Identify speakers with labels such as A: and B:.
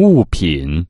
A: 物品。